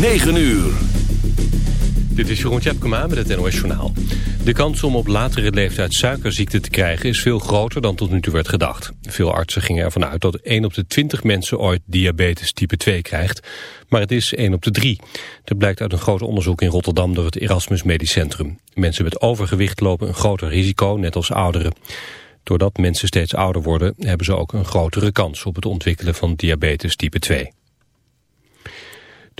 9 uur. Dit is Jeroen Tjepkema met het NOS Journaal. De kans om op latere leeftijd suikerziekte te krijgen is veel groter dan tot nu toe werd gedacht. Veel artsen gingen ervan uit dat 1 op de 20 mensen ooit diabetes type 2 krijgt. Maar het is 1 op de 3. Dat blijkt uit een groot onderzoek in Rotterdam door het Erasmus Medisch Centrum. Mensen met overgewicht lopen een groter risico, net als ouderen. Doordat mensen steeds ouder worden, hebben ze ook een grotere kans op het ontwikkelen van diabetes type 2.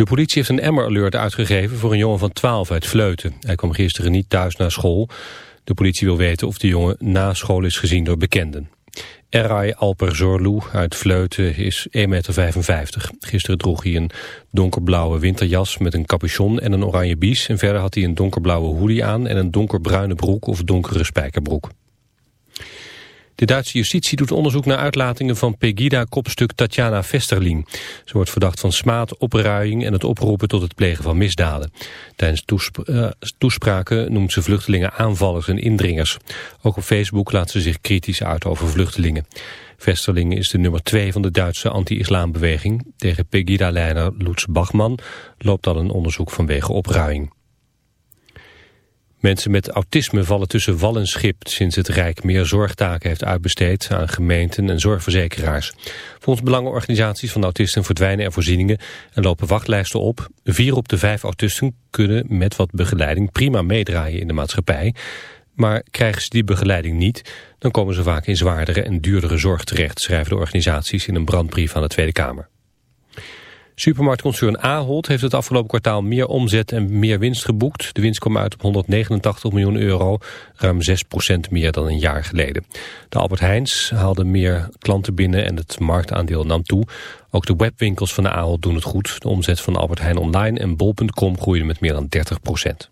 De politie heeft een Emmer-alert uitgegeven voor een jongen van 12 uit Vleuten. Hij kwam gisteren niet thuis naar school. De politie wil weten of de jongen na school is gezien door bekenden. Eray Alperzorlu uit Vleuten is 1,55 meter. Gisteren droeg hij een donkerblauwe winterjas met een capuchon en een oranje bies. En verder had hij een donkerblauwe hoodie aan en een donkerbruine broek of donkere spijkerbroek. De Duitse justitie doet onderzoek naar uitlatingen van Pegida-kopstuk Tatjana Vesterling. Ze wordt verdacht van smaad, opruiing en het oproepen tot het plegen van misdaden. Tijdens eh, toespraken noemt ze vluchtelingen aanvallers en indringers. Ook op Facebook laat ze zich kritisch uit over vluchtelingen. Vesterling is de nummer twee van de Duitse anti-islambeweging. Tegen Pegida-leider Lutz Bachmann loopt al een onderzoek vanwege opruiing. Mensen met autisme vallen tussen wal en schip sinds het Rijk meer zorgtaken heeft uitbesteed aan gemeenten en zorgverzekeraars. Volgens belangenorganisaties van autisten verdwijnen er voorzieningen en lopen wachtlijsten op. Vier op de vijf autisten kunnen met wat begeleiding prima meedraaien in de maatschappij. Maar krijgen ze die begeleiding niet, dan komen ze vaak in zwaardere en duurdere zorg terecht, schrijven de organisaties in een brandbrief aan de Tweede Kamer. Supermarktconcern Ahold heeft het afgelopen kwartaal meer omzet en meer winst geboekt. De winst kwam uit op 189 miljoen euro, ruim 6% meer dan een jaar geleden. De Albert Heijns haalde meer klanten binnen en het marktaandeel nam toe. Ook de webwinkels van de Ahold doen het goed. De omzet van Albert Heijn Online en Bol.com groeide met meer dan 30%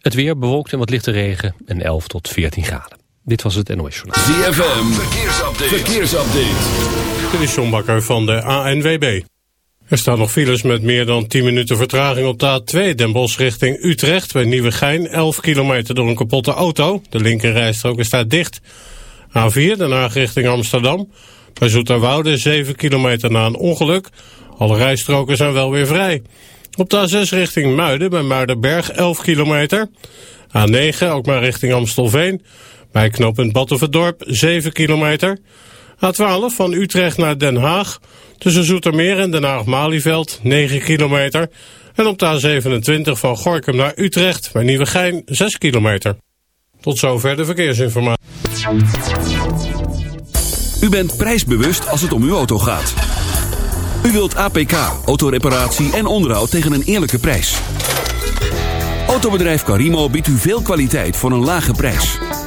Het weer bewolkt en wat lichte regen en 11 tot 14 graden. Dit was het NOS Journaal. ZFM, verkeersupdate. verkeersupdate. Dit is John Bakker van de ANWB. Er staan nog files met meer dan 10 minuten vertraging op de A2 Den Bosch richting Utrecht bij Nieuwegein. 11 kilometer door een kapotte auto. De linkerrijstrook is daar dicht. A4 Den Haag richting Amsterdam. Bij Zoeterwoude 7 kilometer na een ongeluk. Alle rijstroken zijn wel weer vrij. Op de A6 richting Muiden bij Muidenberg 11 kilometer. A9 ook maar richting Amstelveen. Bij knooppunt Battenverdorp 7 kilometer. A12 van Utrecht naar Den Haag. Tussen Zoetermeer en Den Haag-Malieveld 9 kilometer. En op de A27 van Gorkum naar Utrecht bij Nieuwegein 6 kilometer. Tot zover de verkeersinformatie. U bent prijsbewust als het om uw auto gaat. U wilt APK, autoreparatie en onderhoud tegen een eerlijke prijs. Autobedrijf Carimo biedt u veel kwaliteit voor een lage prijs.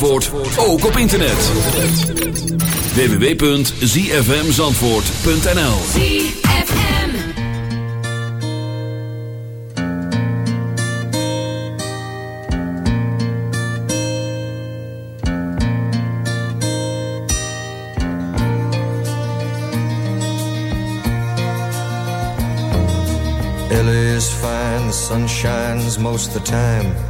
Zandvoort ook op internet. www.zfmzandvoort.nl ZFM Ellie is fine, the sun shines most of the time.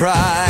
cry.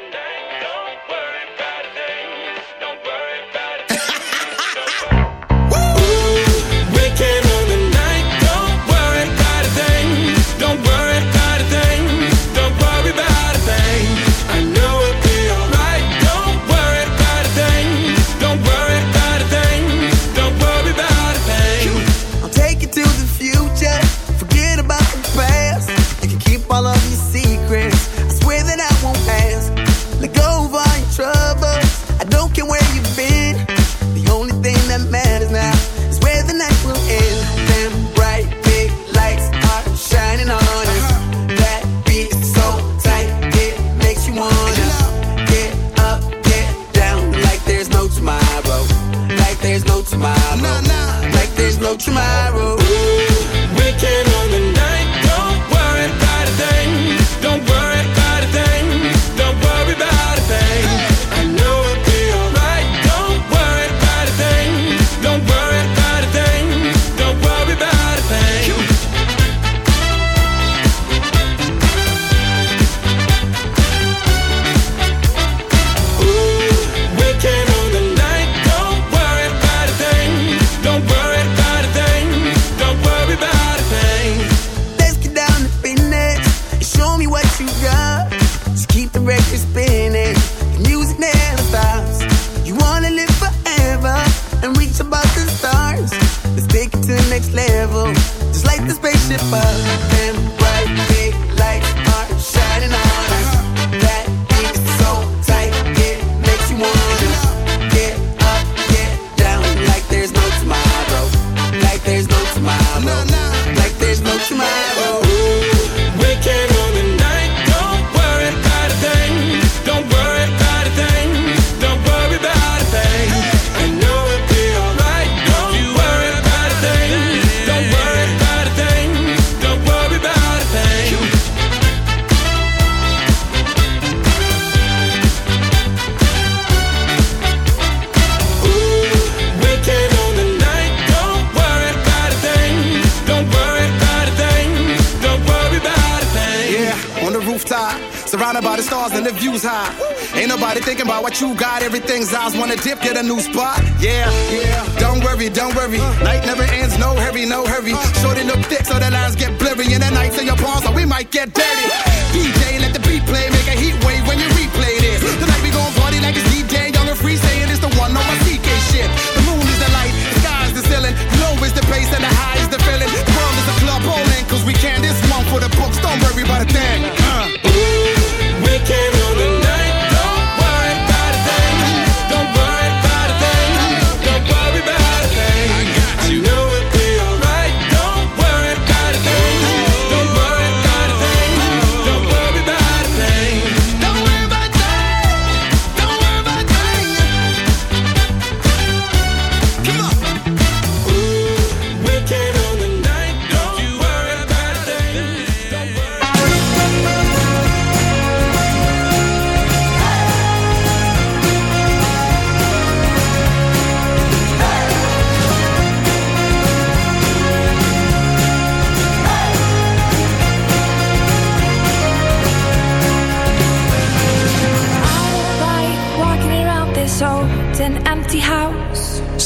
hurry, no hurry. Shorty look thick, so the lines get blurry. And the nights in your palms, so we might get dirty. DJ, let the beat play, make a heat wave when you replay this. Tonight we gon' party like it's DJ, young and free, saying it's the one on my CK shit. The moon is the light, the sky's the ceiling, low is the bass and the high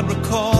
I recall.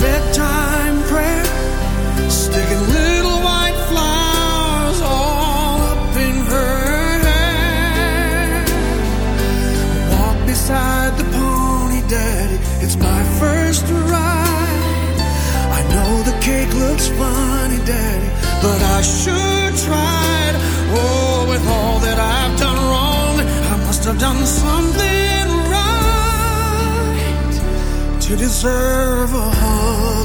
bedtime prayer, sticking little white flowers all up in her hair. Walk beside the pony, daddy. It's my first ride. I know the cake looks funny, daddy, but I sure tried. Oh, with all that I've done wrong, I must have done something right to deserve a